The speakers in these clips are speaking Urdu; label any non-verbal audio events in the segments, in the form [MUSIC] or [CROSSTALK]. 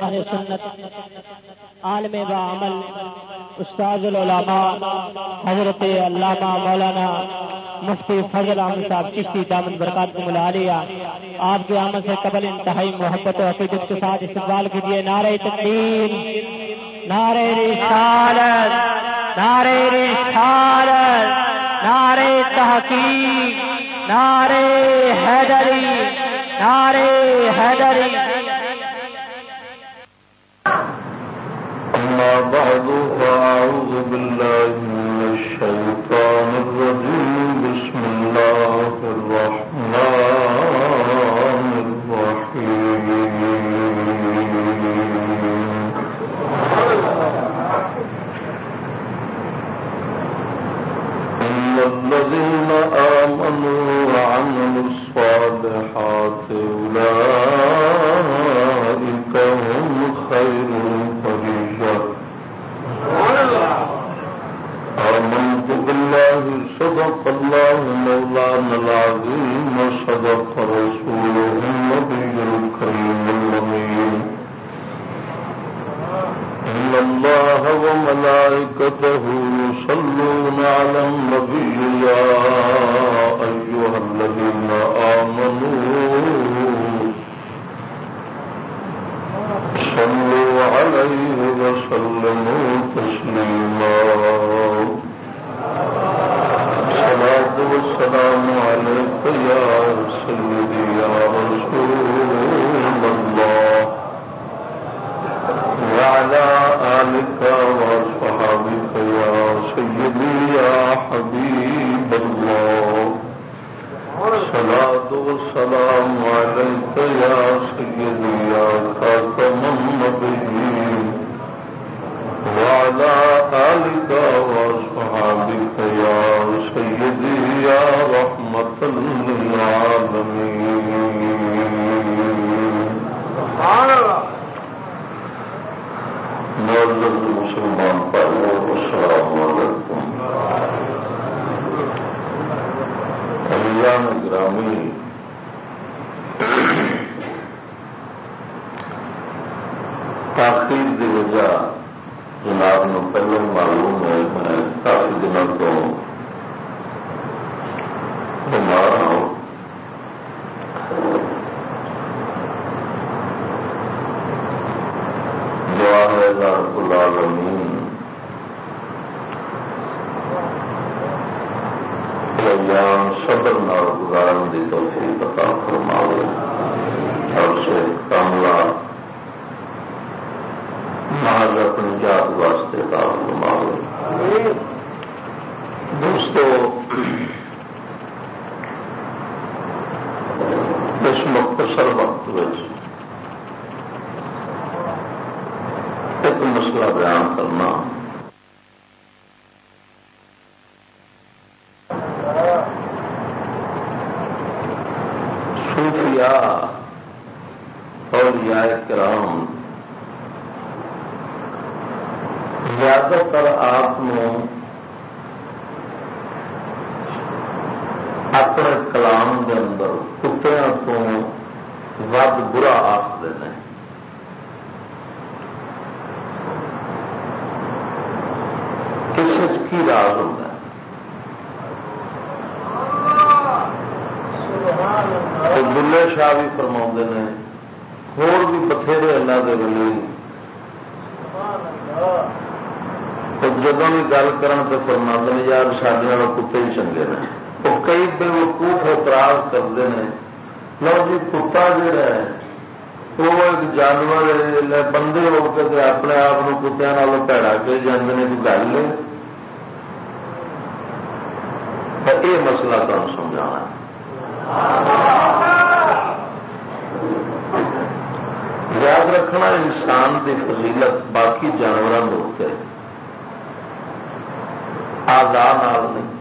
سنت، عالم با عمل استاد العلماء، حضرت علامہ مولانا مفتی فضل احمد صاحب چشتی دامن برکات کو ملا لیا۔ آپ کے آمد سے قبل انتہائی محبت و عقیدت کے ساتھ استقبال کیجیے نعرہ تقدیم، نعرہ رسالت نعرہ رسالت، نعرہ تحقیق، نعرہ حیدری نعرہ حیدری۔ أما بعد، فأعوذ بالله من الشيطان الرجيم. بسم الله الرحمن الرحيم. إن الذين آمنوا وعملوا الصالحات أولئك صدق الله مولانا العظيم وصدق رسوله النبي الكريم الأمين إن الله وملائكته يصلون على النبي يا أيها الذين آمنوا صلوا عليه وسلموا تسليما صلاة والسلام عليك يا سيدي يا رسول الله وعلى آلك وصحابك يا سيدي يا حبيب الله صلاة والسلام عليك يا سيدي يا خاتم النبيين وعلى آلك وصحابك يا سيدي يا رحمة للعالمين سبحان الله معزز مسلمان پہلے السلام علیکم گرامی تاخیر کی وجہ جناب نو پہلے معلوم ہے میں کافی دنوں تو بیمار ہوں دعا ہے رب العالمین ایام صبر نال گزارن کی توفیق عطا فرماوے اور سے کاملا محض اپنی جات واسطے عطا فرماوے دوستو اس مختصر وقت ایک مسئلہ بیان کرنا اور یا کرام زیادہ تر آپ اپنے کلام کے اندر کتیا تو ود برا آخر ہیں کس کی راز ہوتا ہے؟ بلے شاہ بھی فرما نے، ہور بھی بتھیرے اللہ دے ولی۔ تو جب بھی گل کرمند نے یار سڈے کتے بھی چنگے نے وہ کئی بے وقوف اعتراض کرتے ہیں لو جی کتا جہا ہے وہ ایک جانور بندے ہو کے اپنے آپ کتیا پیڑا کے جانے کی گل ہے یہ مسئلہ تمہیں سمجھانا یاد رکھنا انسان کی فضیلت باقی جانوروں کے آزاد نہیں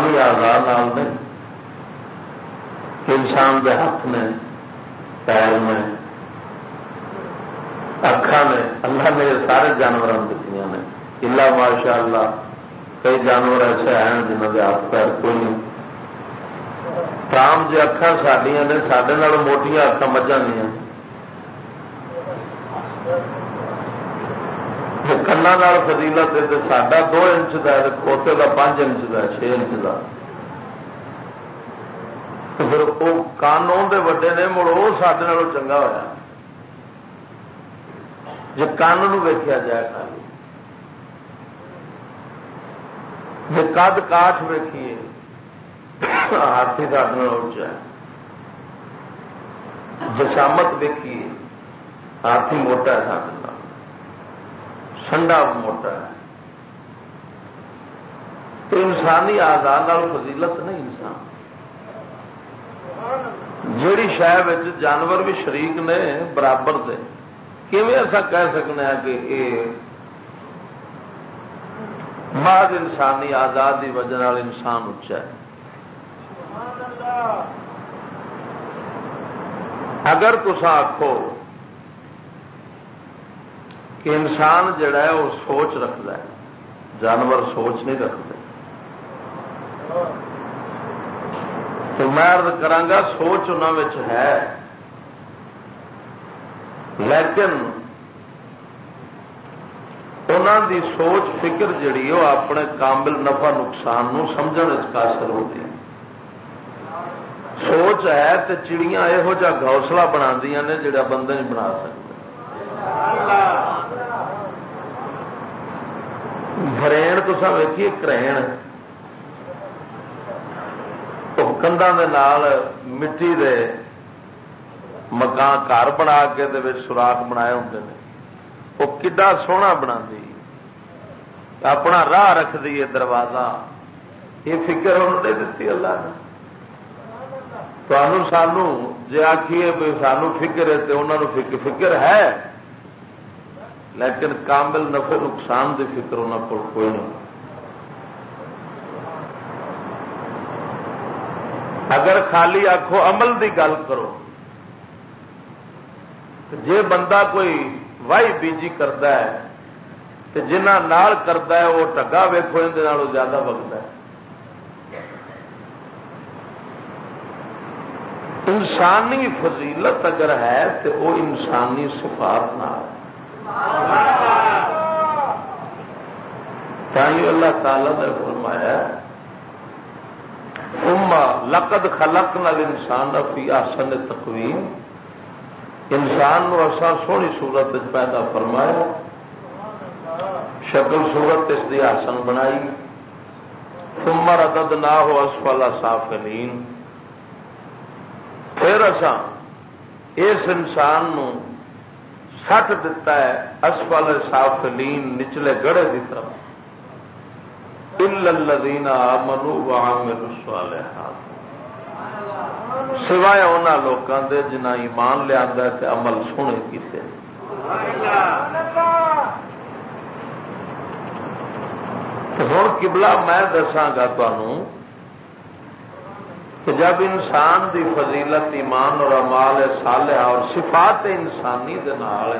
انسانی آزاد نہیں انسان کے ہاتھ میں، پیر میں اکھا نے اللہ نے سارے جانوروں دیتی نے۔ الا ماشاء اللہ کئی جانور ایسے ہیں جنہوں کے ہاتھ پیر کوئی نہیں۔ رام جی اکھان سڈیا نے سڈے موٹیا اکھان مجھا دیا کنا فضیلت ہے تو ساڈا دو انچ کا ہے کھوتے کا پانچ انچ کا چھ انچ کا پھر وہ کان آدھے وڈے نے مڑ وہ سڈے چنگا ہوا جی کن ویکیا جائے خالی جی کد کاٹ ویکھیے ہاتھی سڈے اچا جشامت ویکھیے ہاتھی موٹا ہے سڈے سنڈا موٹا ہے۔ تو انسانی آزاد فضیلت نہیں انسان۔ جیڑی شہ جانور بھی شریک نے برابر دے۔ ایسا کہہ سکنا ہے ہاں کہ یہ بعد انسانی آزاد کی وجہ انسان اچا ہے۔ اگر تصا آخو کہ انسان جڑا ہے وہ سوچ رکھتا ہے، جانور سوچ نہیں رکھتے۔ تو میں کرا سوچ ان ہے۔ لیکن انہوں دی سوچ فکر جڑی وہ اپنے کامل نفع نقصان نو سمجھنے قاصر ہوتی ہے سوچ ہے تو چڑیاں یہو جہ گوسلہ بنا نے جڑا بندے نہیں بنا سکتے گرین تو سب ویکھیے کرین کندھا مٹی دے مکان گھر بنا کے سوراخ بنائے ہوں وہ کڈا سونا بنا دی اپنا راہ رکھ دیے دروازہ یہ فکر انہوں نے دیتی اللہ نے سانو جی آخیے سانو فکر ہے تو انہوں فکر ہے لیکن کامل نفع نقصان کی فکر انہوں کو کوئی نہیں۔ اگر خالی آخو عمل دی گل کرو جے بندہ کوئی وائی بیجی کرتا ہے، تو جنہ نال کرتا ہے، وہ ٹگا ویکو یہ زیادہ بگتا ہے۔ انسانی فضیلت اگر ہے، تو وہ انسانی سفارت نہ اللہ تعالی نے فرمایا لقد خلق نل انسان فی آسن تقویم. انسان نو اصا سونی صورت پیدا فرمایا، شکل صورت اس کی آسن بنائی تمر عدد نہ ہو اسفلا صاف پھر اسا اس انسان نو سٹ دتا ہے، اسفل صاف نچلے گڑے کی طرف۔ الذین آمنوا وعملوا الصالحات۔ سوائے ان لوگوں کے جنہ ایمان لیا عمل سونے کیتے ہوں کبلا میں دساگا تمہوں کہ جب انسان دی فضیلت ایمان اور امال سالیا اور صفات انسانی دے نال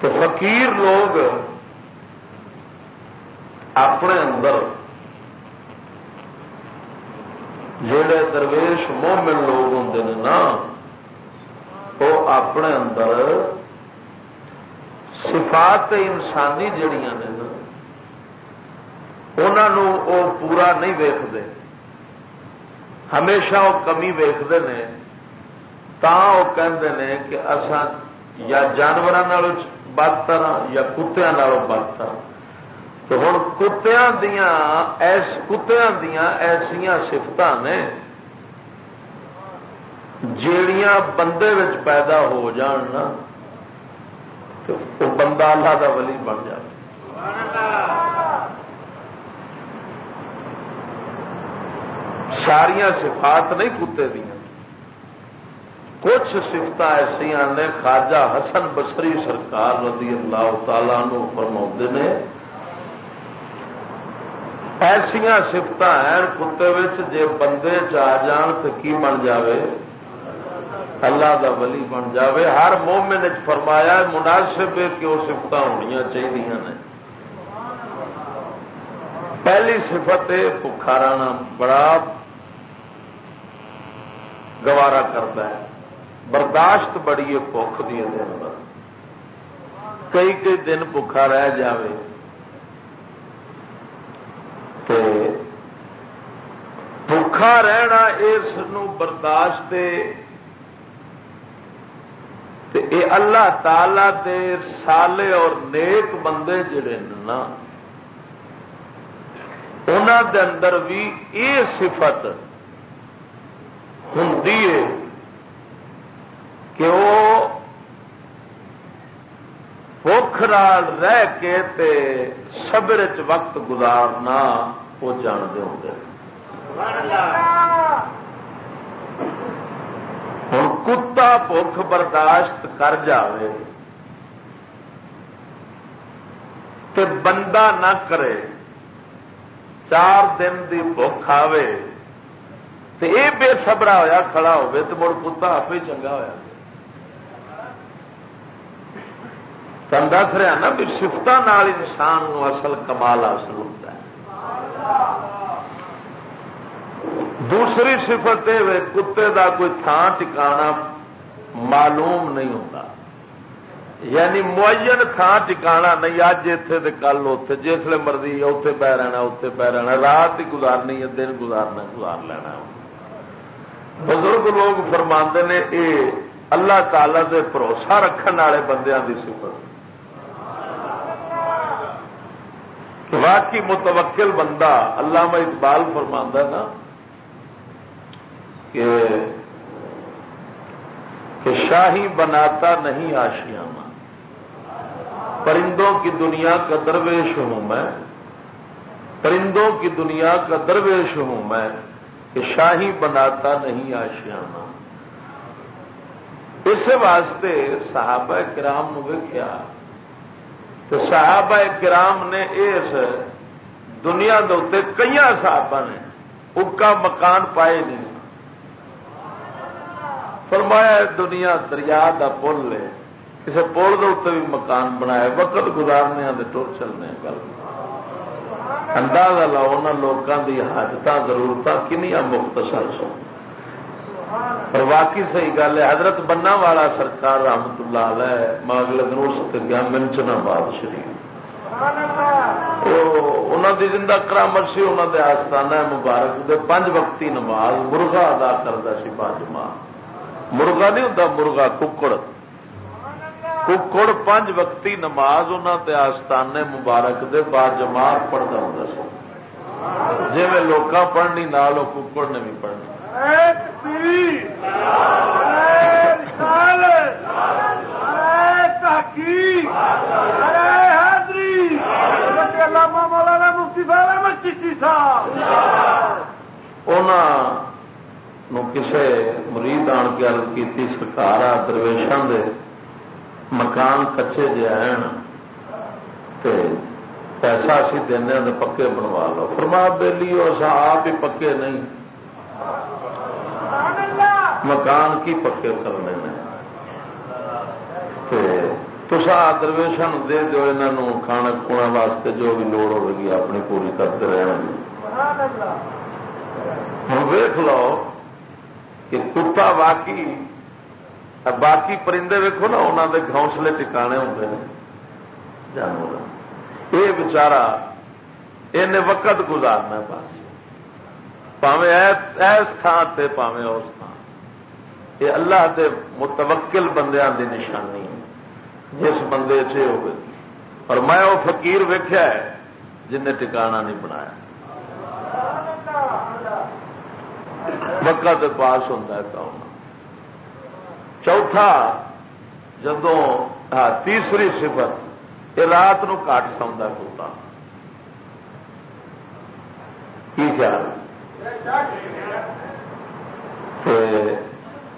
تو فقیر لوگ اپنے اندر جڑے درویش مومن لوگ ہوں نا، وہ اپنے اندر صفات انسانی جڑیاں نے وہ پورا نہیں ویکتے ہمیشہ وہ کمی ویکتے ہیں تا وہ کہتے ہیں کہ اصا یا جانوروں بدتر ہاں یا کتیا بدتر ہاں۔ تو ہوں کتیا دیا ایس کتیا دیا ایسا سفت نے جیڑیاں بندے پیدا ہو جان نا، تو بندہ اللہ کا ولی بن جائے۔ ساریا صفات نہیں کتے دیا۔ کچھ سفت ایسا نے خواجہ حسن بسری سرکار رضی اللہ تعالی نو فرما نے۔ ایسا سفت ہیں کتے جے بندے چ جان تو کی بن جاوے؟ اللہ دا ولی بن جاوے۔ ہر مومن فرمایا مناسب ہے کہ وہ سفت ہونی چاہیے نے۔ پہلی سفت بخارا بڑا گوارا کرتا ہے۔ برداشت بڑی ہے بخ دی کئی کئی دن بکھا رہ جائے بھوکھا رہنا اس برداشت اے اللہ تعالی دے سالے اور نیک بندے جڑے نا انہوں دے اندر بھی یہ صفت ہوں کہ وہ بخ رہ کے تے صبر چ وقت گزارنا وہ جانتے ہوں ہوں کتا بخ برداشت کر جائے تو بندہ نہ کرے، چار دن کی بخ آئے تو یہ بے سبرا ہوا کھڑا ہوئے تو مڑ کتا آپ ہی چنگا ہوا تم دس رہا نا بھی سفت انسان اصل کمال حاصل ہوتا ہے۔ دوسری صفت یہ کتے دا کوئی تھان ٹکانا معلوم نہیں ہوتا یعنی معین تھان ٹکانا نہیں اج اتے تو کل اتے جسے مرضی اتے پی رہنا اتے پی رہنا، رات ہی گزارنی ہے، دن گزارنا، گزار لینا۔ بزرگ لوگ فرما نے یہ اللہ تعالی دے بھروسہ رکھنے والے بندیاں دی صفت۔ واقعی متوکل بندہ علامہ اقبال فرما نا کہ کہ شاہی بناتا نہیں آشیاں پرندوں کی دنیا کا درویش ہوں میں۔ پرندوں کی دنیا کا درویش ہوں میں۔ کہ شاہی بناتا نہیں آشیانہ اس واسطے صحابہ کرام ویکیا تو صحابہ کرام نے اس دنیا دے کئی صحابہ نے، اکا مکان پائے نہیں۔ فرمایا دنیا دریا کا پل ہے کسی پل کے اتنے بھی مکان بنایا وقت گزارنے ٹر چلنے گل اندازہ لاؤ ان لوگوں کی حاجت ضرورت کنیا مختصر سو اور واقعی صحیح گل ہے، حضرت بننا والا سرکار رحمت اللہ علیہ ماگل دروس گیا منچنا باد شریف انہوں دی زندہ کرامت سی انہوں دے آستانہ مبارک دے پنج وقتی نماز مرغا ادا کرتا سی باجما مرغا نہیں ہوں مرغا ککڑ۔ ککڑ پانچ وقتی نماز انہوں دے آستانے مبارک دے بعد جماعت پڑھتا ہوں سر جی میں لوگ پڑھنی نال ککڑ نے بھی پڑھنی۔ کسے مرید آن کے گل کی سرکار آ درویشان دے مکان کچے جے پیسہ اسی دینا تو پکے بنوا لو فرما بےلی آپ ہی پکے نہیں مکان کی پکے کرنے تسا درویشن دے دو انہوں کھانا کھونا واسطے جو بھی لوڑ ہوگی اپنی پوری کرتے رہے ہوں ویخ لو کہ کتا واقعی باقی پرندے ویکو نا انہوں کے گوسلے ٹکانے ہوتے ہیں جانور یہ بچارا ان وقت گزارنا بس۔ پاوے ایس تھان سے پاوے اس تھان یہ اللہ کے متوکل بندیاں دی نشانی ہے۔ جس بندے سے ہوگی اور میں وہ فقیر ویخیا ہے، جن نے ٹکانا نہیں بنایا۔ وقت پاس ہوتا ہے کام چوتھا جدو تیسری سفت یہ رات نو کٹ سوندا کتا کی خیال؟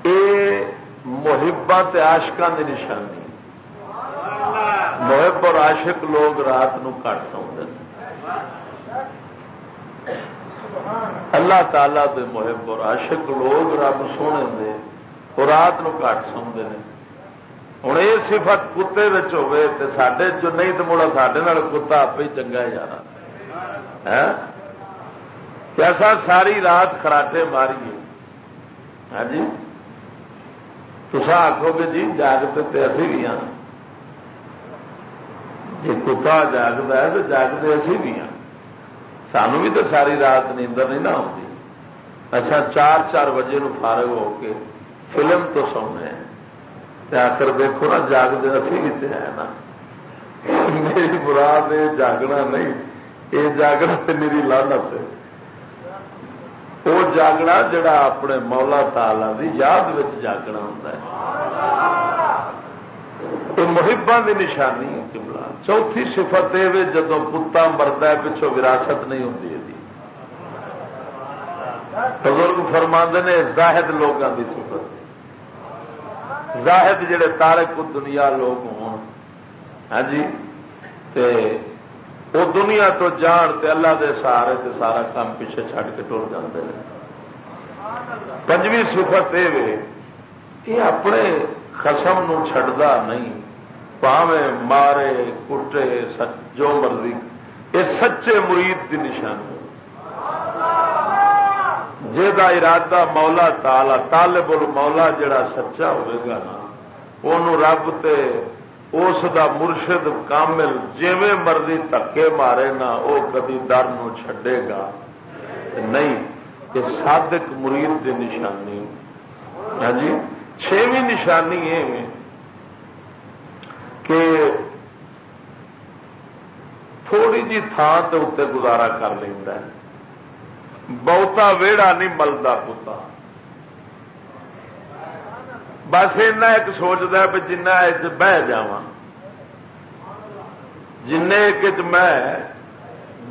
یہ محبت آشکان کی نشانی۔ محب اور عاشق لوگ رات نو کٹ سوندے اللہ تعالی دے محب اور عاشق لوگ رب سونے دے۔ وہ رات نو کٹ سوندے ہیں ہوں یہ صفت کتے ہوے تو سڈے جو نہیں تو مڑا سڈے کتا آپ ہی چنگا جانا کیسا ساری رات خراٹے ماری ہاں جی تو آخو گے جی جاگتے تو اسی بھی ہاں جی کتا جاگتا ہے تو جاگتے اسی بھی ہاں سانو بھی تو ساری رات نیندر نہیں نہ آتی اچھا چار چار بجے نو فارغ ہو کے فلم تو سونے آخر دیکھو نا، جاگتے اسی بھی ہے نا۔ میری مراد یہ جاگنا نہیں۔ یہ جاگنا تو میری لانت ہے۔ وہ جاگنا جڑا اپنے مولا تالا دی یاد جاگنا ہوتا ہے۔ یہ محبا کی نشانی ہے کملا چوتھی سفت یہ جدو کتا مرد ہے پچھو وراثت نہیں ہوتی جی۔ بزرگ فرما نے، زاہد لوگوں کی سفت زاہد جڑے تارک دنیا لوگ ہوں ہاں جی؟ تے وہ دنیا تو جان تے اللہ دے سہارے تے سارا کام پیچھے چھڈ کے ٹر جاتے ہیں پنجویں سفت یہ اپنے خسم نو نہیں پاوے مارے، کٹے جو مرضی یہ سچے مرید کی نشانی۔ ہے جا ارادہ مولا تالا طالب مولا جڑا سچا ہوئے گا نا وہ رب تے اس دا مرشد کامل جیویں مرضی تکے مارے نا وہ کدی در چھڈے گا۔ نہیں، یہ صادق مرید کی نشانی۔ ہاں جی چھویں نشانی یہ کہ تھوڑی جی تھان کے اتنے گزارا کر لینا بہتا ویڑا نہیں ملتا پتا بس ایسا ایک سوچتا بھی جنا بہ جا جن میں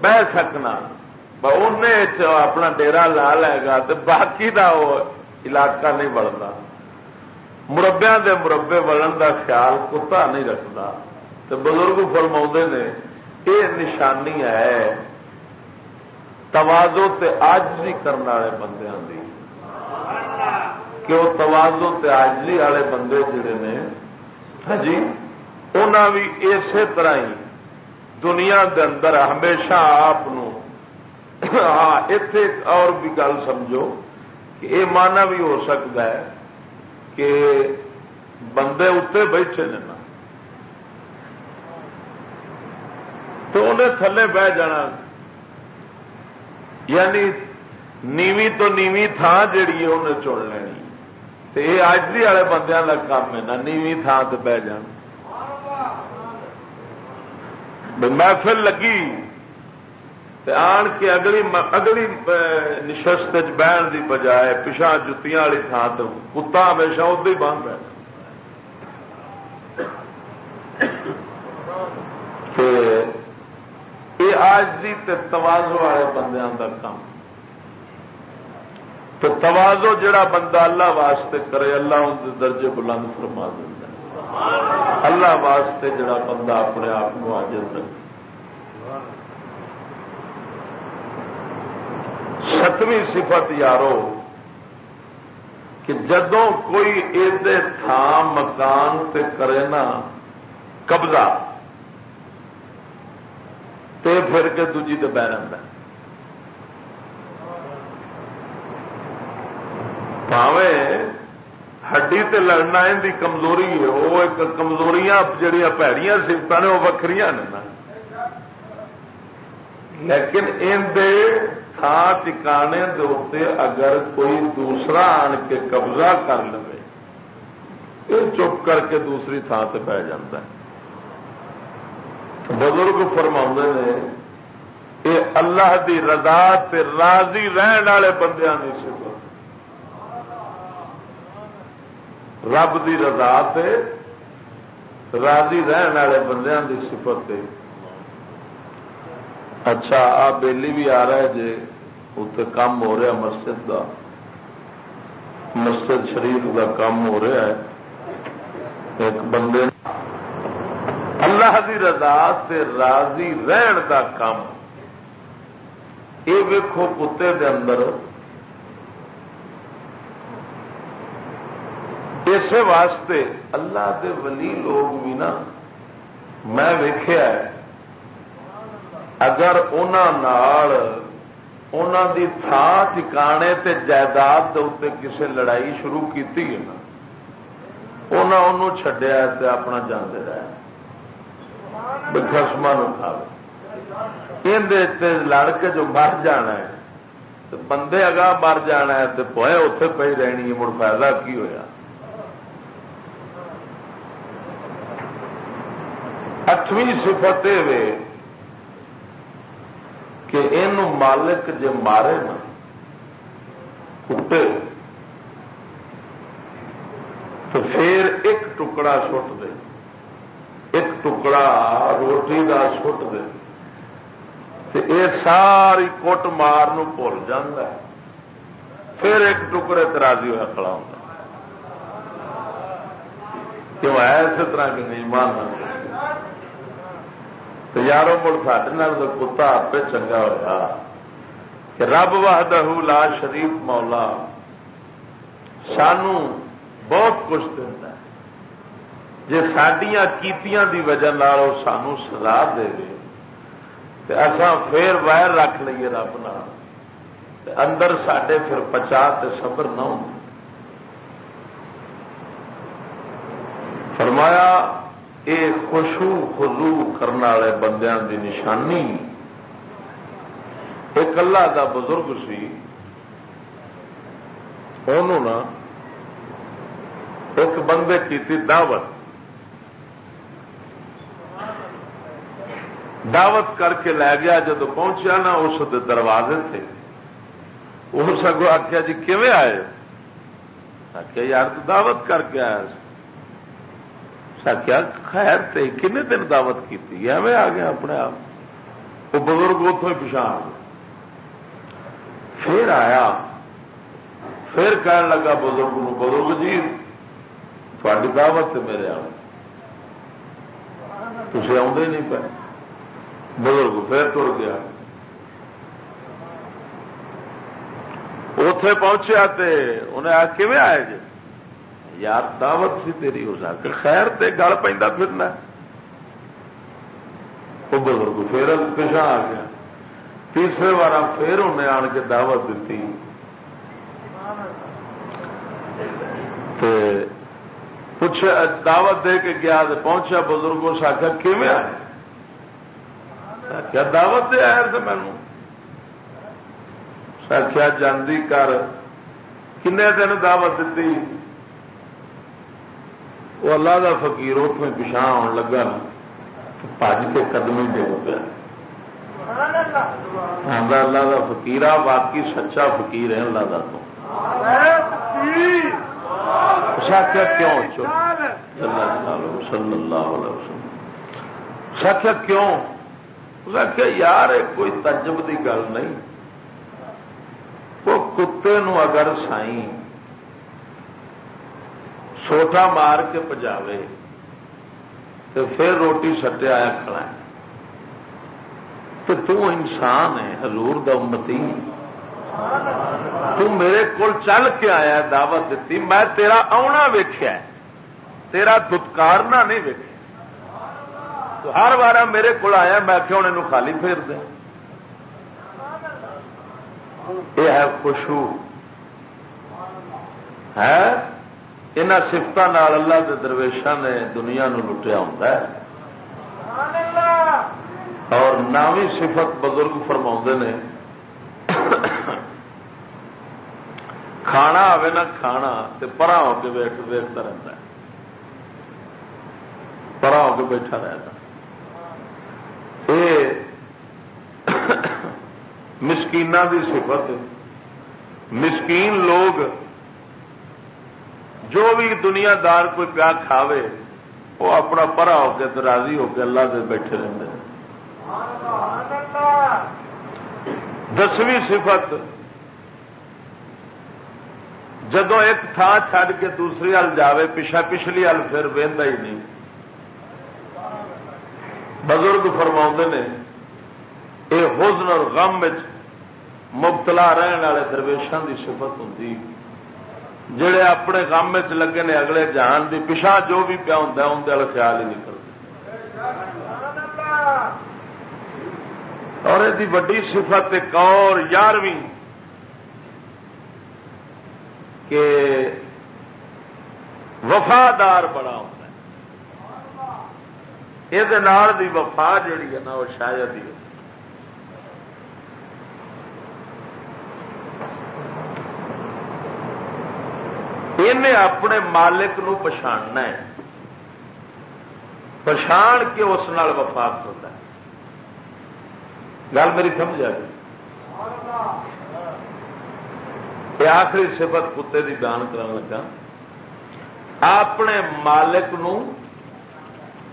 بہ سکنا ان اپنا ڈیرا لا لے گا تو باقی دا وہ علاقہ نہیں بڑھتا مربیا دے مربے وڑن دا خیال کتا نہیں رکھتا تو بزرگ فرما نے یہ نشانی ہے توازو تے آجزی کرنے والے بندے دی۔ کہ وہ توازو تے آجزی والے بندے جڑے نے؟ ہاں جی انہوں بھی اسی طرح ہی دنیا دے اندر ہمیشہ آپ [COUGHS] ہاں اتے اور بھی گل سمجھو کہ یہ مانا بھی ہو سکتا ہے کہ بندے اتنے بیٹھے نے نا۔ تو انہیں تھلے بہ جانا۔ یعنی نیوی تو نیوی تھان جیڑی ہے انہیں چن لینی۔ تو یہ آجری والے بندیاں کا کام ہے نا، نیوی تھان سے بہ جان۔ محفل لگی۔ تے آن کے اگلی اگلی نشست بہن کی بجائے پچھا جتیاں والی تھان تو کتا ہمیشہ ادو ہی بند ہے یہ آج دی توازو والے بندیاں کا کام۔ تو توازو جڑا بندہ اللہ واسطے کرے، اللہ ان درجے بلند فرما دینا اللہ واسطے جڑا بندہ اپنے آپ کو حاضر رکھے ستویں صفت یارو، کہ جدوں کوئی ایدے تھان مکان تے کرے نا، قبضہ۔ تے پھر کے دجی تو بہ رہا پاوے ہڈی تے لڑنا ان کی کمزوری ہے۔ وہ ایک کمزوریاں جہیا پیڑیاں سفت نے وہ وکری نے لیکن ان دے تھان ٹکانے دے اگر کوئی دوسرا آن کے قبضہ کر لے یہ چپ کر کے دوسری تھان سے پی جاتا ہے۔ بزرگ فرما نے یہ اللہ دی رضا تے راضی رہن والے بندیاں کی سفت رب دی رضا تے راضی رہن والے بندیاں کی سفت اچھا آ بیلی بھی آ رہا ہے جی اتنے کام ہو رہا مسجد کا مسجد شریف کا کام ہو رہا ہے۔ ایک بندے اللہ کی رضا سے راضی رہن کا کام. یہ ویکو کتے دے اندر اس واسطے اللہ دے ولی لوگ بھی نا میں ویخیا اگر دی تھان ٹکانے تے جائیداد اتنے کسی لڑائی شروع کی نا انہوں چڈیا اپنا جانے رہے خسما اندر لڑ کے جو مر جانا ہے بندے اگاں مر جانا ہے تو پوائے اتے پی رہنی ہے، مڑ فائدہ کی ہوا اٹھویں سفت یہ کہ یہ مالک جی مارے نا، کٹے۔ تو پھر ایک ٹکڑا سٹ دے۔ ایک ٹکڑا روٹی کا سٹ دے یہ ساری کٹ مار بھول جا پھر ایک ٹکڑے ترازی ہوا کھڑا ہوتا کیوں ہے اسی طرح کی نہیں ماننا تو یارو مڑ سڈے کتا آپ چنگا ہوا کہ رب وحدہ لا شریف مولا، سانو بہت کچھ دینا جی سڈیا کیتیاں دی وجہ سانو سزا دے دے اصا پھر وائر رکھ لیے رب نہ اندر سڈے پھر پچا صبر نہ ہو۔ فرمایا یہ خوشو خزو کرنے والے بندیاں دی نشانی۔ ایک اللہ دا بزرگ سی انہوں ایک بندے کی دعوت۔ دعوت کر کے لے گیا جب پہنچیا نا، اس دروازے تھے وہ سگو آخیا جی کیون آئے؟ آخیا یار، تو دعوت کر کے آیا کیا خیر تے کن دن دعوت کی ایویں آ گیا اپنے آپ۔ وہ بزرگ اتوں ہی پچھا آ گیا۔ پھر آیا۔ پھر کہنے لگا، بزرگ بزرگ جی تھوڑی دعوت میرے آ تھی آدھے نہیں پے۔ بزرگ پھر تر گیا۔ اتے پہنچیا انہیں آ کھے آئے جی یار دعوت سی تیری ہو سکے خیر تے گل پہ پھرنا۔ وہ بزرگ پھر پیچھا آ گیا۔ تیسرے بار پھر انہیں آن کے دعوت دیتی پوچھا دعوت دے کے گیا پہنچا بزرگوں سے آخر کیون آئے؟ کیا دعوت دے آیا تھا مینو آخیا جاندی کر؟ کن دن دعوت دیتی وہ اللہ کا فکیر اتنے پچھا آن لگا پج کے قدم ہی دے پیا اللہ۔ کا فکیر باقی سچا فکیر ہے اللہ کا تو۔ ساکھا کیوں صلی اللہ علیہ وسلم۔ ساکھا کیوں؟ کہ یار کوئی تجب کی گل نہیں. وہ کتے نو اگر سائی سوٹا مار کے پجاوے تو پھر روٹی سٹے آیا کھڑا ہے۔ تو تو انسان ہے، حضور دا امتی تو میرے کو چل کے آیا دعوت دیتی، میں تیرا آنا ویخیا تیرا دتکارنا نہیں ویکیا تو ہر بار میرے کو آیا، میں کیوں انہوں خالی پھیر دیں یہ ہے خوشبو۔ ہے؟ ان سفت اللہ کے درویشا نے دنیا نو لٹیا ہوں اور نوی صفت بزرگ فرما نے۔ کھانا آئے نہ کھانا پرا ہو کے ویکتا رہتا ہے۔ پرا ہو کے بیٹھا رہتا یہ مسکین کی سفت مسکین لوگ جو بھی دنیا دار کوئی پیا کھاوے، وہ اپنا پرا ہو کے راضی ہو کے اللہ سے بیٹھے رہتے ہیں۔ دسویں صفت جدو ایک تھان چھڈ کے دوسری ہل جائے پچھا پچھلی ہل پھر وہدا ہی نہیں۔ بزرگ فرما نے یہ حزن اور غم میں مبتلا رہن والے درویشان کی سفت ہوں جڑے اپنے غم چ لگے نے اگلے جان دی پچھا جو بھی پیا ہوں اندر خیال ہی نہیں کرتے اور یہ وڈی صفت ایک اور یارویں کہ وفادار بڑا ہوتا یہ وفا جیڑی ہے نا وہ شاید ہی اپنے مالک نو پچھاڑنا ہے پچھاڑ کے اس نال وفا کرتا ہے گل میری سمجھ آ گئی آخری صفت کتے کی بیان کرنے لگا اپنے مالک نو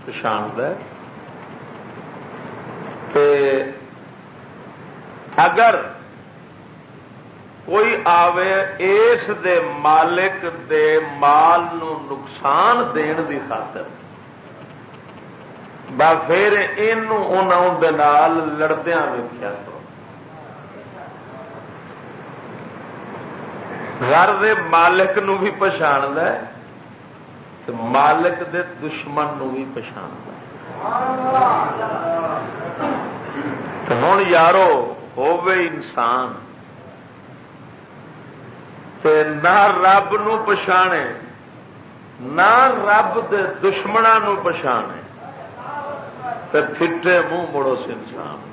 پچھاڑ اگر کوئی آوے اس دے مالک دے مال نو نقصان دین دی خاطر۔ پھر یہ لڑدیا ویکیا گھر دے مالک نو بھی پچھاڑ مالک دے دشمن نو بھی پچھاڑ ہوں یارو ہوے انسان۔ تے نہ رب نو پچھانے، نہ رب دے دشمنوں نو پچھانے۔ تے پھٹے منہ مڑو سے انسان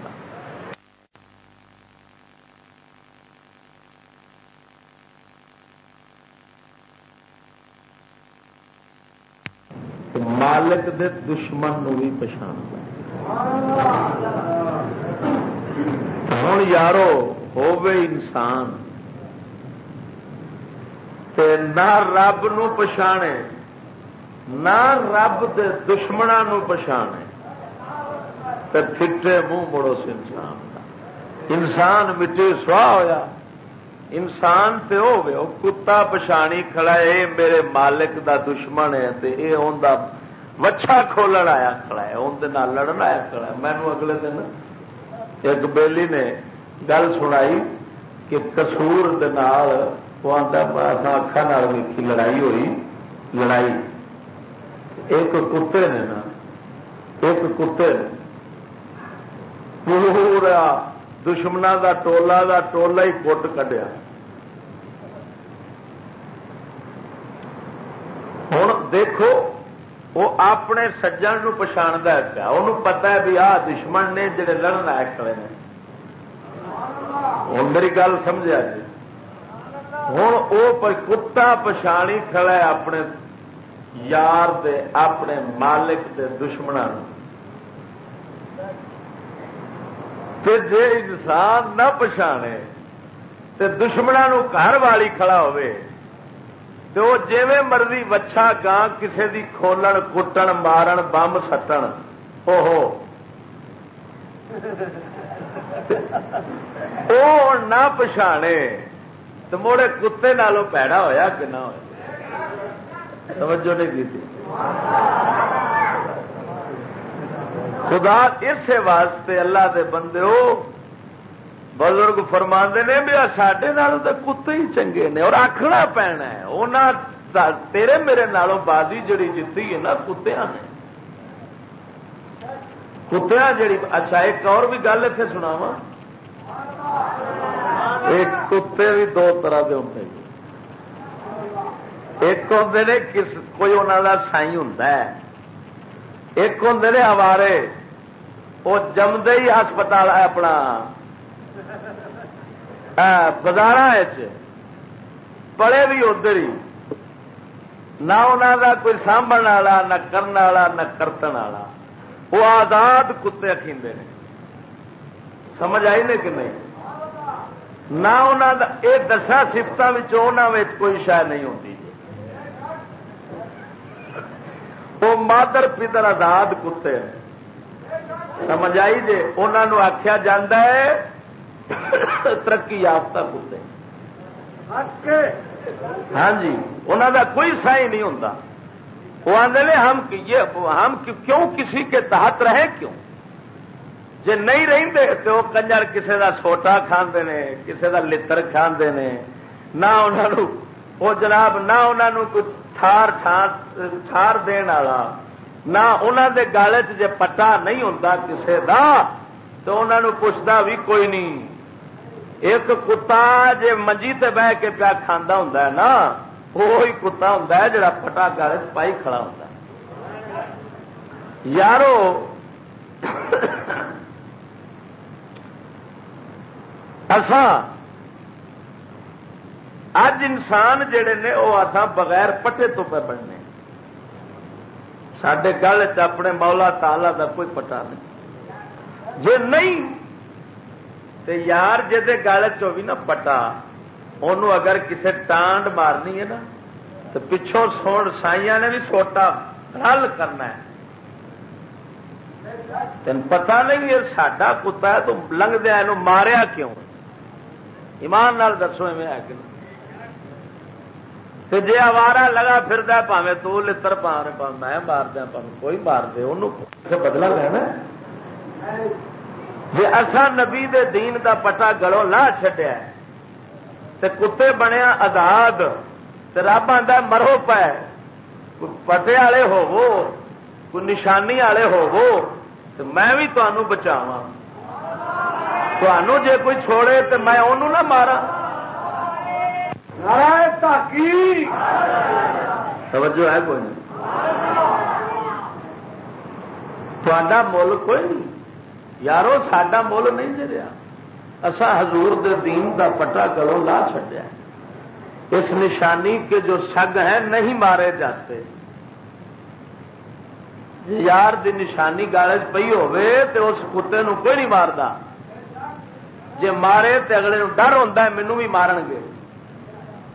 مالک دے دشمن نو بھی پچھان ہوں یارو ہوے انسان۔ تے نہ رب نو پچھانے، نہ رب دے دشمنوں نو پچھانے۔ تے پھٹے منہ مڑو سے انسان انسان مٹی سواہ ہویا، انسان تے ہو گئے کتا پچھانی کھڑا ہے میرے مالک دا دشمن ہے تے اے ہوندا وچھا کھولن آیا کھڑا ہے اندر لڑن آیا کھڑا ہے۔ مینو اگلے دن ایک بیلی نے گل سنائی کہ کسور اکھان ویکھی لڑائی ہوئی، لڑائی۔ ایک کتے نے نا، ایک کتے نے پورا دشمنا دا ٹولا دا ٹولا ہی کٹ کڈیا۔ ہوں دیکھو وہ اپنے سجن نو پچھاڑتا پیا۔ وہ پتا ہے بھی آ دشمن نے جڑے لڑن آئے کھڑے ہیں ہوں میری گل سمجھا جی۔ ہوں وہ کتا پچھاڑی کھڑا ہے اپنے یار دے اپنے مالک دے دشمنوں جے انسان نہ پچھانے تو دشمنوں گھر والی کھڑا ہوئے تو وہ جی مرضی وچھا گاں کسے دی کھولن کٹن مارن بمب سٹن وہ نہ پچھانے تو موڑے کتے نالوں پیڑا ہویا کہ نہ ہوا توجہ نہیں کی تھی۔ خدا اس واسطے اللہ دے بندے ہو، بزرگ فرما نے بھی سڈے تو کتے ہی چنگے نے، اور آخنا پینا ہے تیرے میرے نالوں بازی جڑی جیتی ہے نا کتیا نے۔ کتیا جڑی اچھا ایک اور بھی گل اتنے سنا ایک کتے بھی دو طرح کے ہوں ایک ہوں نے کس کوئی انہوں کا سائی ہوں ایک ہوں نے ہمارے وہ جمدے ہی ہسپتال اپنا۔ ہاں، بازار پڑے بھی ادھر ہی نہ انہوں کا کوئی سانبن والا، نہ کرنے والا، نہ کرتن والا۔ وہ آزاد کتے اخیندے نے۔ سمجھ آئی نے کہ نہیں؟ نہ یہ دسا سفتوں کوئی شہ نہیں ہوتی وہ مادر پدر آزاد کتے سمجھ آئی جی انہوں آخیا جا ترقی یافتہ کتے ہاں جی انہوں کا کوئی سائی نہیں ہوتا وہ آدھے ہم کیوں کسی کے تحت رہے کیوں؟ جی نہیں رہتے تو وہ کنجر کسی کا سوٹا کھانے نے کسی کا لڑ کھانے نے۔ نہ انہوں وہ جناب، نہ انہوں کوئی تھار تھار دن والا نہ انہوں دے گالے چ جی پٹا نہیں ہوتا کسی کا تو انہوں نے پوچھتا بھی کوئی نہیں۔ ایک کتا جی منجی تے بہ کے پیا کھانا ہوں نا، وہی کتا ہوں جڑا پٹا گل پائی کھڑا ہوتا یارو اج انسان جڑے نے وہ آسا بغیر پٹے تو پہ بننے سڈے گل اپنے مولا تالا کا کوئی پٹا نہیں۔ جی نہیں تو یار گل چی نا پٹا ان اگر کسے ٹانڈ مارنی ہے نا تو پچھوں سوڑ سائیاں نے بھی سوٹا رل کرنا ہے۔ تین پتا نہیں یہ ساڈا کتا ہے تو لنگ دیا ماریا کیوں ایمان نال دسو ایویں ہے کہ جی آوارا لگا پھر پاوے تو لڑ پا رہے میں مار دیا پاوے کوئی مار دے انہوں بدلا لینا جی اصا نبی دے دین دا پٹا گلو لا چڈیا تے کتے بنیا آزاد رب آدھا مرو پہ پٹے والے ہوو کوئی نشانی والے ہوو تو میں بھی تمہوں بچاواں۔ بچاوا جے کوئی چھوڑے تو میں انہوں نہ مارا توجہ ہے کوئی نہیں تا مل کوئی نہیں یارو سڈا مل نہیں دے رہا اصا حضور دے دین دا پٹا گلو لا چڈیا اس نشانی کے جو سگ ہیں نہیں مارے جاتے یار دی نشانی گالج پی اس کتے نو کوئی نہیں مارتا جی مارے تو اگلے نو ڈر ہوتا ہے مینو بھی مارن گے۔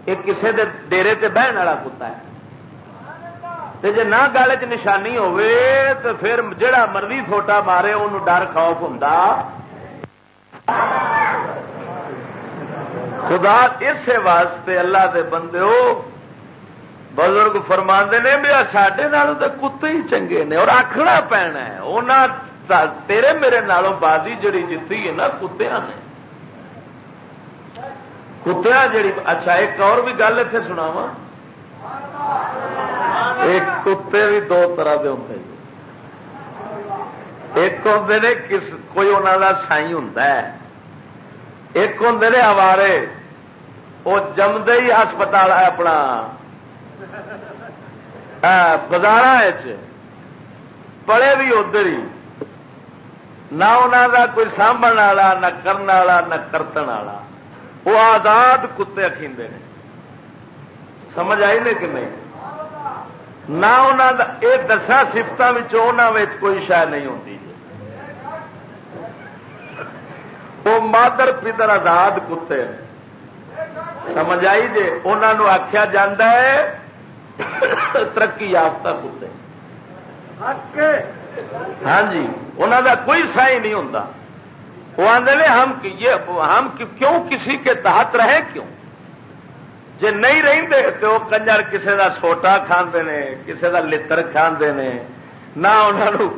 یہ کسی دے ڈیرے تے بہن والا کتا ہے۔ جی نہ گل چ نشانی تو پھر جڑا مرضی چھوٹا مارے ان ڈر خوف ہوں خدا اس واسطے اللہ دے بندے بزرگ فرما نے بھی سڈے تو کتے ہی چنگے نے، اور آخنا پینا ہے۔ تیرے میرے نالوں بازی جڑی جیتی ہے نا کتیا نے۔ کتیا جڑی اچھا ایک اور بھی گل اتنے سنا وا ایک کتے بھی دو طرح کے ہوں ایک ہوں نے کس کوئی انہوں کا سائی ہوں ایک ہوں نے آوارے۔ وہ جمدے ہی ہسپتال ہے اپنا۔ ہاں، بازار پڑے بھی ادھر ہی۔ نہ انہوں کا کوئی سانبن والا، نہ کرنے والا، نہ کرتن والا۔ وہ آزاد کتے اخیندے نے۔ سمجھ آئی نہیں کہ نہیں؟ نہ انہوں یہ دسا سفتوں کوئی شاید نہیں ہوتی وہ مادر پدر آزاد کتے سمجھ آئی جی انہوں آخیا جا ترقی یافتہ کتے۔ ہاں جی انہوں کا کوئی سائی نہیں ہوں وہ آدھے ہم ہم کیوں کسی کے تحت رہے کیوں؟ جی نہیں رہتے تو وہ کنجر کسی کا سوٹا کھانے نے کسی کا لڑ کھانے نے، نہ انہوں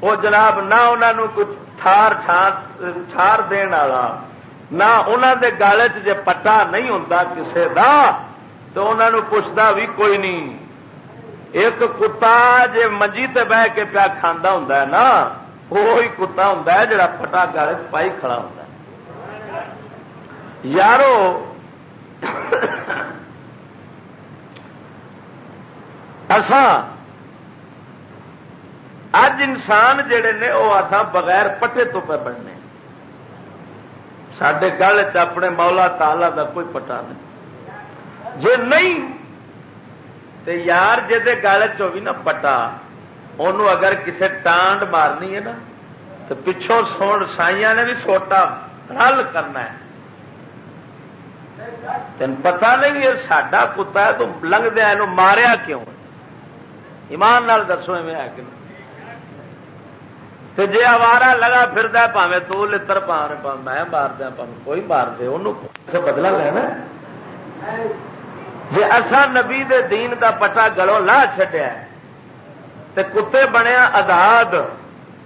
وہ جناب نہ انہوں کچھ تھار ٹھار دن والا، نہ انہوں دے گل چ پٹا نہیں ہوں کسی کا تو انہوں پوچھتا بھی کوئی نہیں۔ ایک کتا جی منجی تے بہ کے پیا کھانا ہوں نا وہی کتا ہوں جڑا پٹا گل پائی کھڑا ہوں یارو اج انسان جڑے نے وہ آسان بغیر پٹے تو پہ بننے سڈے گل اپنے مولا تالا کا کوئی پٹا نہیں جی نہیں تو یار گل چی نا پٹا ان اگر کسے ٹانڈ مارنی ہے نا تو پچھوں سوڑ سائیاں نے بھی سوٹا رل کرنا ہے تین پتا نہیں یہ ساڈا کتا ہے تو لنگ دیا ماریا کیوں ایمان نال دسو ہے کہ جی آوارا لگا پھر پاوے تو لڑ پا رہے میں مار دیا پاوے کوئی مار دے انہوں بدلا لینا جی اصا نبی دے دین دا پٹا گلو لا چڈیا تے کتے بنیا آزاد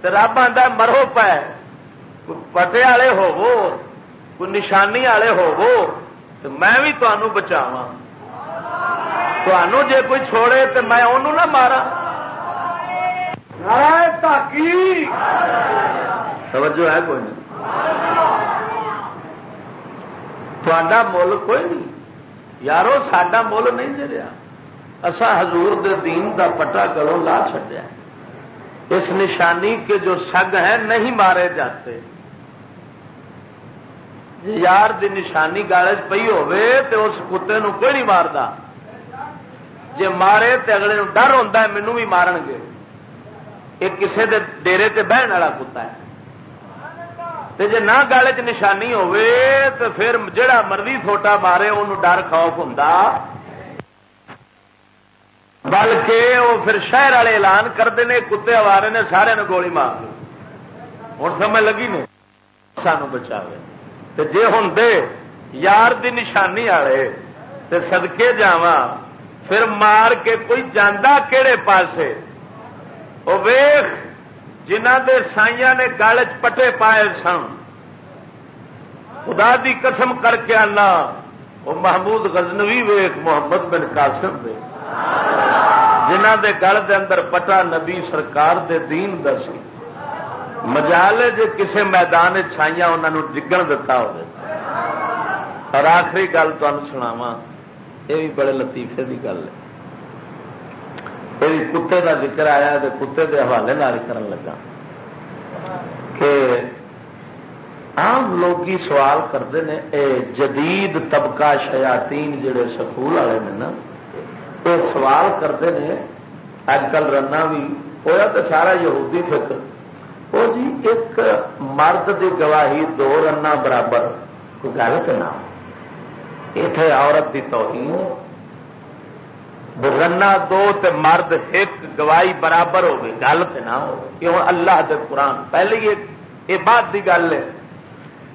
رب آدھا مرو پہ پٹے والے ہوو کوئی نشانی والے ہوو تو میں بھی تمہوں بچاوا جے کوئی چھوڑے تو میں انہوں نہ مارا توجہ ہے کوئی نہیں؟ تا مل کوئی نہیں۔ یارو ساڈا مل نہیں دے رہا اصا حضور دے دین دا پٹا گلوں لا چڈیا اس نشانی کے جو سگ ہیں نہیں مارے جاتے۔ یار دی نشانی گالج پی اس کتے نو کوئی نہیں مارتا جی مارے تو اگلے ڈر ہوتا ہے مینو بھی مارن گے۔ یہ کسی دے ڈیرے تے بہن والا کتا ہے۔ جی نہ گل چ نشانی تو پھر جڑا مرضی تھوٹا مارے ان ڈر خوف ہوں بلکہ وہ پھر شہر والے اعلان کرتے ہیں، کتے آوارے نے سارے گولی مار ہوں سمجھ لگی نے سان بچا جی ہوں یار دی نشانی والے تو سدکے جا پھر مار کے کوئی جانا کہڑے پاسے؟ وہ ویخ جنہ دے سائیاں نے گل چ پٹے پائے سن۔ خدا دی قسم کر کے آنا۔ وہ محمود غزنوی ویخ محمد بن قاسم دے جنہ دے گل دے اندر پٹا نبی سرکار دے دین دسی مجال جے کسے میدان چھائیاں انہوں ڈگن دتا ہو اور آخری گل تمہیں سناوا یہ بھی بڑے لطیفے کی گل ہے۔ کتے کا ذکر آیا تو کتے کے حوالے کرن لگا۔ کہ عام لوگ سوال کرتے ہیں اے جدید طبقہ شیاتین جڑے سکول والے نے نا وہ سوال کرتے ہیں اج کل رنا بھی ہوا تو سارا یہودی فکر وہ جی ایک مرد کی گواہی دو رنا برابر کوئی گل تو نہ اتنے عورت کی توہین رنا دو تے مرد ایک گواہی برابر ہوگی گل نہ ہو کیوں اللہ دے قرآن پہلے یہ بات کی گل ہے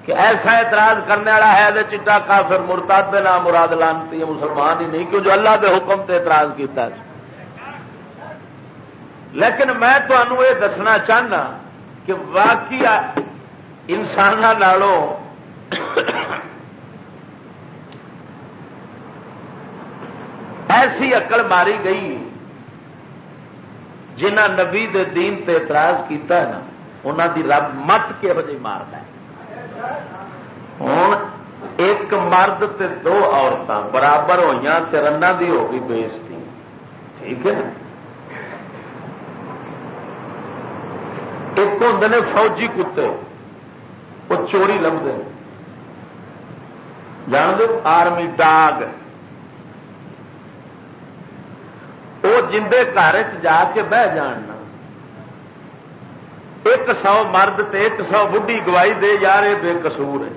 کہ ایسا اعتراض کرنے والا ہے چٹا کافر مرتاد دے نام مراد لانتی ہے، مسلمان ہی نہیں کیوں جو اللہ دے حکم تے اعتراض کیتا ہے۔ لیکن میں تمہوں یہ دسنا چاہنا کہ واقعی انسان ایسی اقل ماری گئی جنہ نبی دے دین تے اعتراض کیتا ہے نا انہوں دی رب مت کے وجہ مارنا ہوں ایک مرد تے دو عورتیں برابر ہوئی رنا دی ہو گئی بےزتی ٹھیک ہے ایک ہوں نے فوجی کتے وہ چوری لبتے جان دو آرمی ڈاگ وہ جندے گھر جا کے بہ جان ایک سو مرد تے ایک سو بڑھی گواہی دے، یار یہ بے قصور ہے۔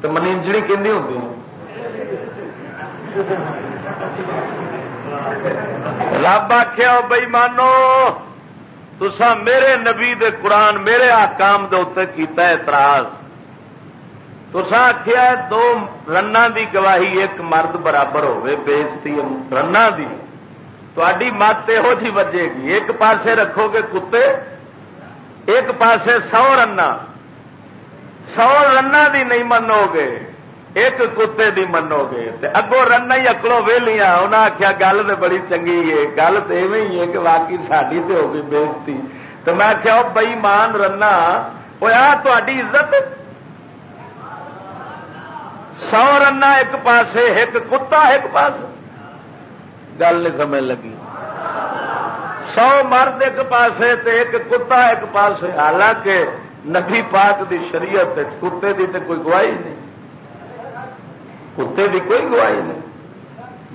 تو منیجڑی کنی ہوتی رب آخیا بئی مانو تسا میرے نبی دے قرآن، میرے آکام دے اتنے کیتا اعتراض۔ تسا آخیا دو رنا دی گواہی ایک مرد برابر ہوے بےزتی رنا دی۔ تھی مت یہو جی وجے گی۔ ایک پاسے رکھو گے کتے ایک پاسے سو رنا سو رنا دی نہیں منو گے ایک کتے دی منو گے اگوں رنا ہی اکڑوں ویلیاں انہیں آخیا گل تو بڑی چنگی ہے، گل تو ہی ہے کہ واقعی ساری تو ہو گئی بےزتی۔ تو میں آخیا بئی مان رنا وہ تھی عزت۔ سو رنا ایک پاسے، ایک کتا ایک پاسے۔ گل نہیں سمجھ لگی۔ سو مرد ایک پاسے تے ایک کتا ایک پاسے، حالانکہ نبی پاک دی شریعت کتے دی تے کوئی گواہی نہیں۔ کتے دی کوئی گواہی نہیں۔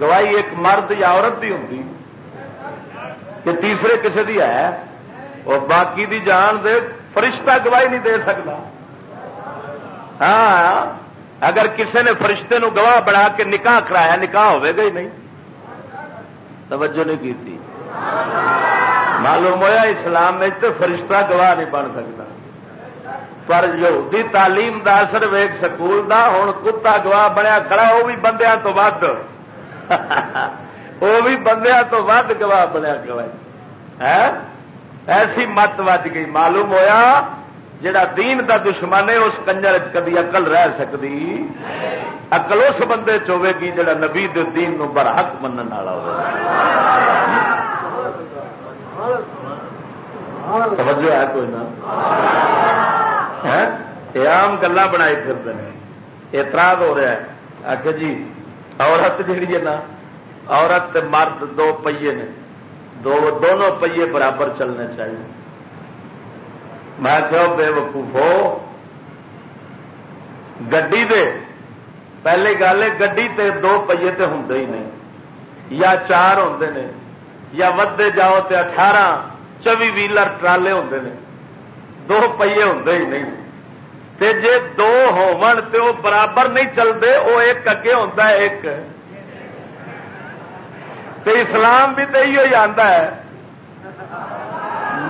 گواہی ایک مرد یا عورت دی ہوں کہ تیسرے کسی دی ہے، اور باقی دی جان دے فرشتہ گواہی نہیں دے سکتا۔ ہاں اگر کسی نے فرشتے نو گواہ بنا کے نکاح کرایا، نکاح ہوئے گا ہی نہیں۔ توجہ نہیں کی تھی۔ معلوم ہوا اسلام میں تو فرشتہ گواہ نہیں بن سکتا۔ پر جو تعلیم دا اثر ویگ سکول دا ہوں کتا گواہ بنیا، کھڑا وہ بھی بندیا تو ود۔ [LAUGHS] وہ بھی بندیا تو ود گواہ بنیا کھڑا ایسی مت وج گئی۔ معلوم ہویا جڑا دین دا دشمن ہے، اس کنجر کدی اقل رہ سکتی اقل اس بندے چوے گی جڑا نبی دین نو برحق منن والا توجہ ہے کوئی نہ آم گلا بنائی پھرتے ہیں۔ اعتراض ہو رہا ہے۔ آخر جی عورت جیڑی ہے نا عورت مرد دو پہیے نے۔ دو دونوں پہیے برابر چلنے چاہیے۔ میں کہ بے وقوف ہو۔ گڈی دے پہلے گل ہے گڈی تے دو پہیے تے ہوں ہی نہیں۔ یا چار ہوں نے۔ یا ودے جاؤ تے اٹھارہ چوی ویلر ٹرالے ہوں نے۔ دو پہیے ہوں ہی نہیں۔ تے جے دو تے وہ برابر نہیں چلتے وہ ایک اگے ہوتا ہے، ایک۔ تے اسلام بھی تو یہ آتا ہے۔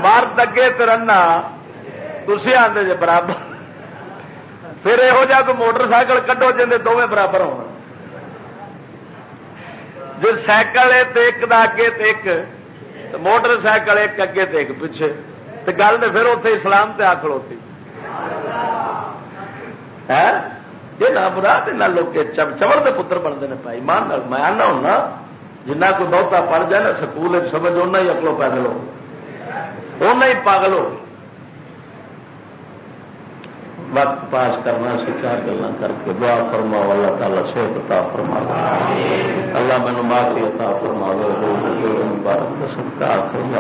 مرد اگے ترنا تھی آدھے جی برابر۔ پھر یہو جہ کو موٹر سائیکل کڈو جی دونوں برابر ہو جی سائیکل ایک اگے ایک موٹر سائیکل ایک اگے تو ایک پیچھے۔ تو گل تو پھر اتنے اسلام سے آ کھڑوتی ہاں؟ یہ نہ برا نہ لوگ چمڑ کے پتر بنتے ہیں پائی مان میں آنا ہونا، جنہ کو بہتا پڑھ جائے نا، سکول سمجھ اُنہ ہی اکلو پیدل ہو۔ اُنہ ہی پاگل ہو۔ وقت پاس کرنا، سکھا گلا کر کے دعا فرما اللہ تعالیٰ صحت عطا فرما اللہ مینو معافی عطا فرما مبارک کا فرما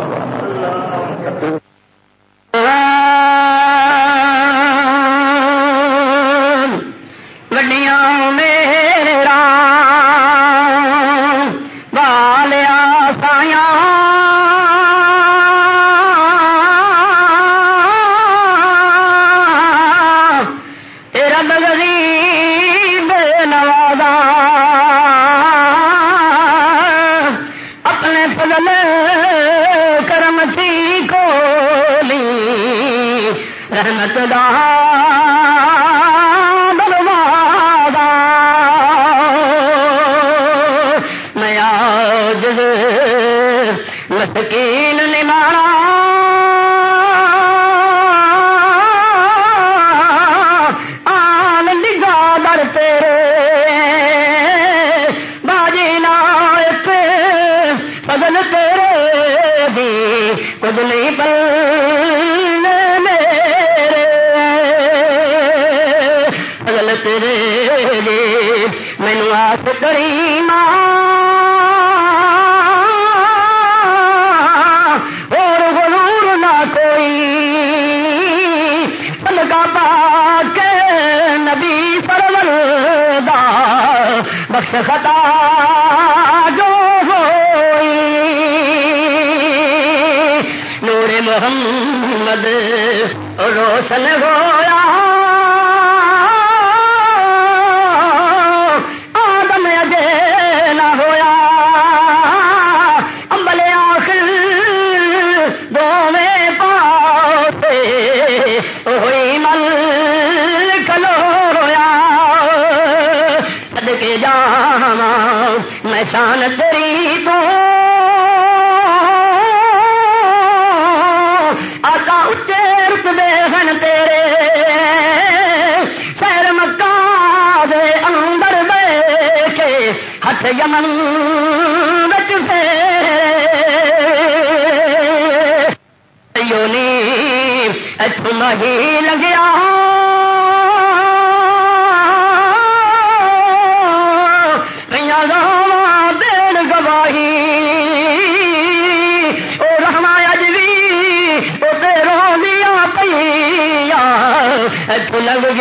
بدلے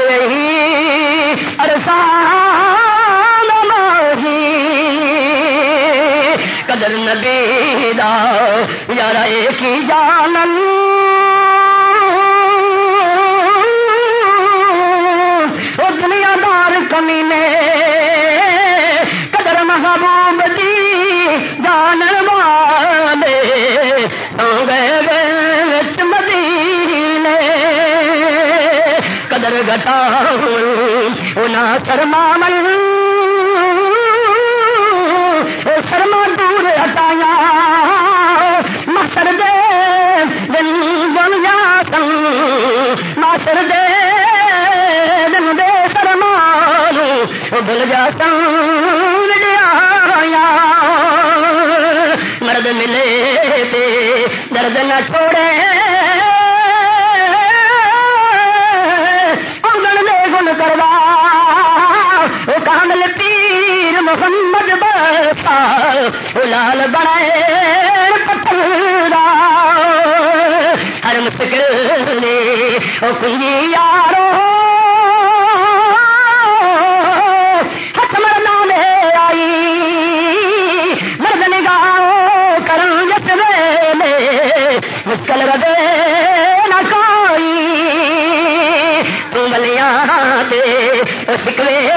اتو گئی ارسان ماہی قدر نبی دا یار ایک ہی جانن۔ دنیا دار کمی میں قدر گٹا ہونا شرما من شرما دور ہٹایا۔ مچھر دے دن بن جا سن مچھر دے دن دے شرمان بھول جا سن مرد ملے تے درد نہ چھوڑے لال بڑے ہر مسکل نے وہ کنجی یارو۔ مرنا میں آئی۔ مرد نگاہ کروں جس ویلے مسکل ردے نہ کوئی تو ملیاں دے سکھلے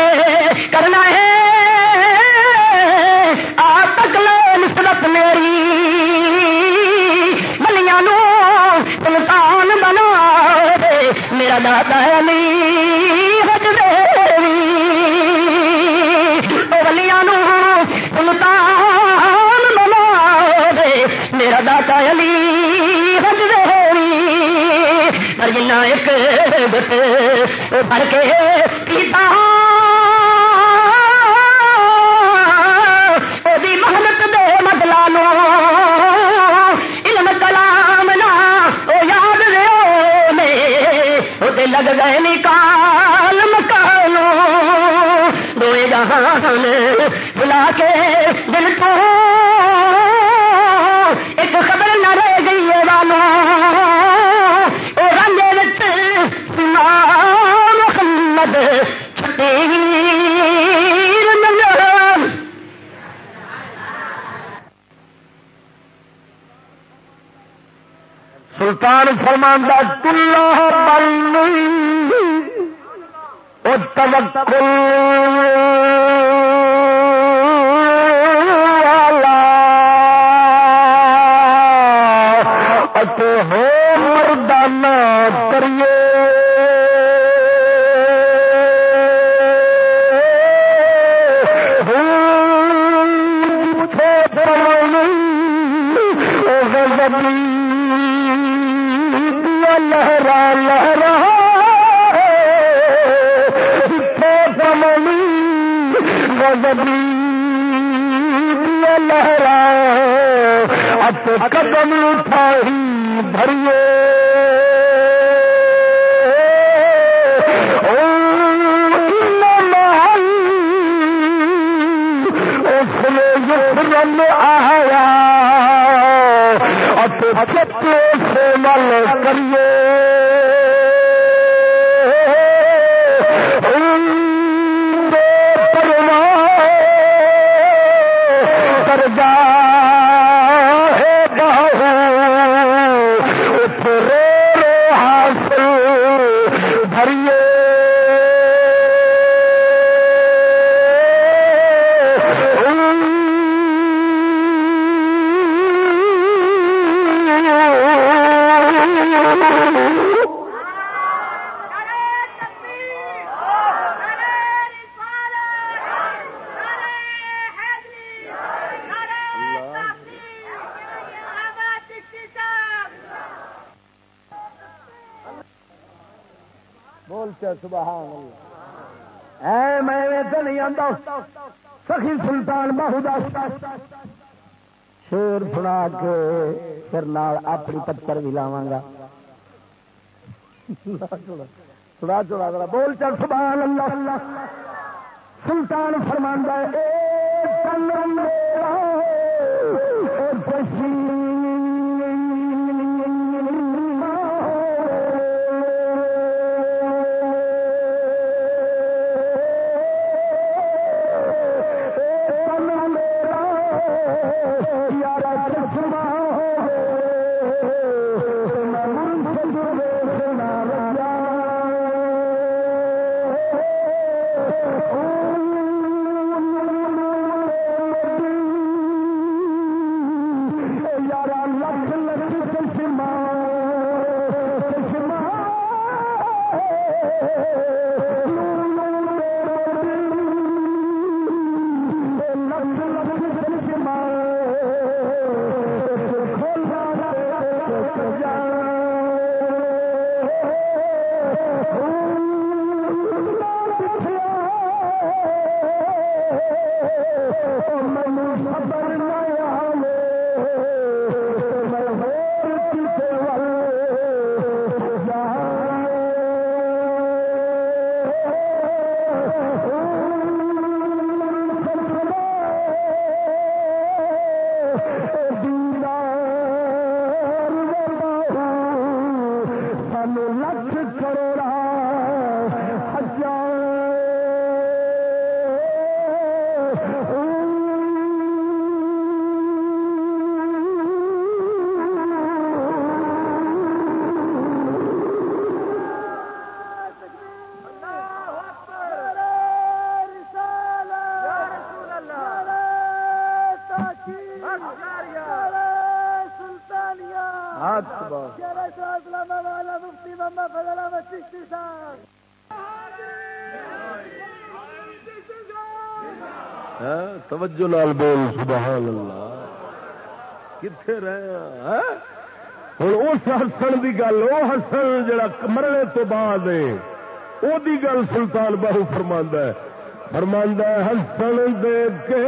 میرا دادا علی حج نو سلطان بنا دے میرا داتا علی حج پر جنا ایک گٹ بھر کے پیتا جگہ تے سلطان فرماندہ کلو بل او توکل۔ اب قدم اٹھائی بھریے بولتے سبحان اللہ۔ اے، میں تو نہیں آتا سخی سلطان بہو شیر سنا کے پھر نال اپنی پتھر بھی لاواں گا سنا چڑا ذرا بول چل۔ سبحان اللہ۔ اللہ سلطان فرماندہ اے تن میرا اے توجہ لال بول، سبحان اللہ۔ کتنے رہے ہوں اس ہاں؟ ہسن کی گل وہ ہسن جڑا مرنے تو بعد وہ گل سلطان باہو فرما ہے۔ فرما ہسن دے کے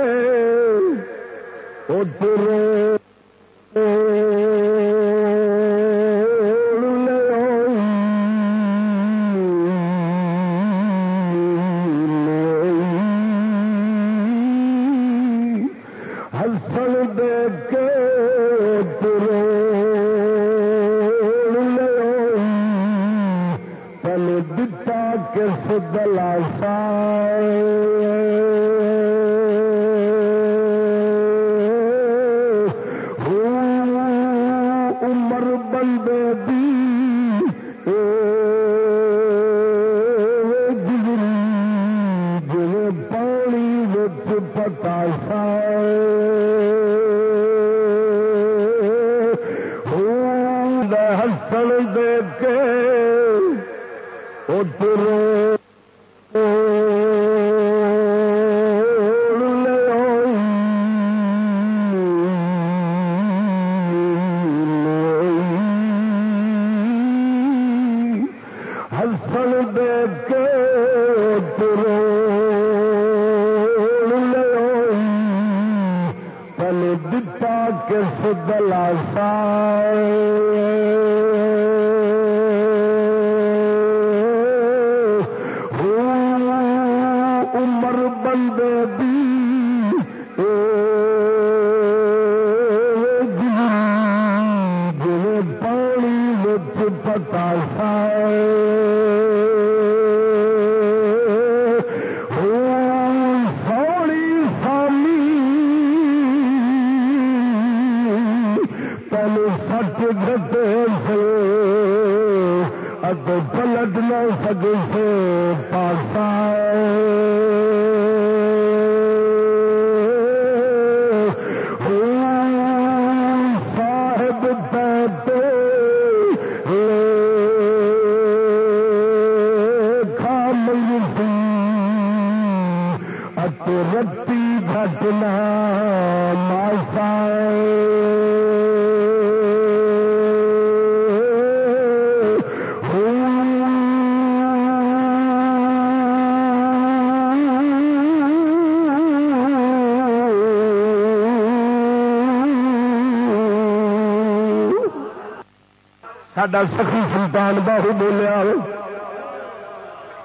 ساڈا سخی سلطان باہو بولیا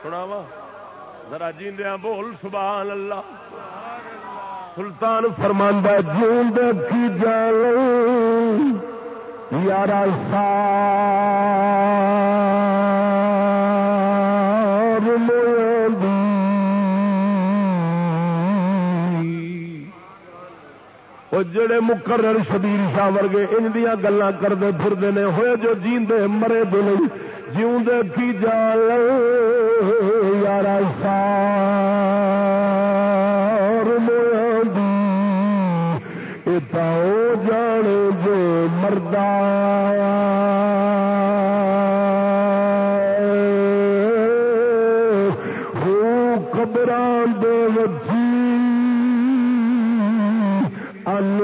سنا وا ذرا جیندیا بول سبحان اللہ سلطان فرماندہ جون کی جان یارا سا جڑے مقرر شبیر شاہ ورگے ان دیا گلا کرتے پھرتے ہیں ہوئے جو جیندے مرے دل جیون کی جال۔ یار سار جان جو مردہ۔ قبران دے وجی خرچ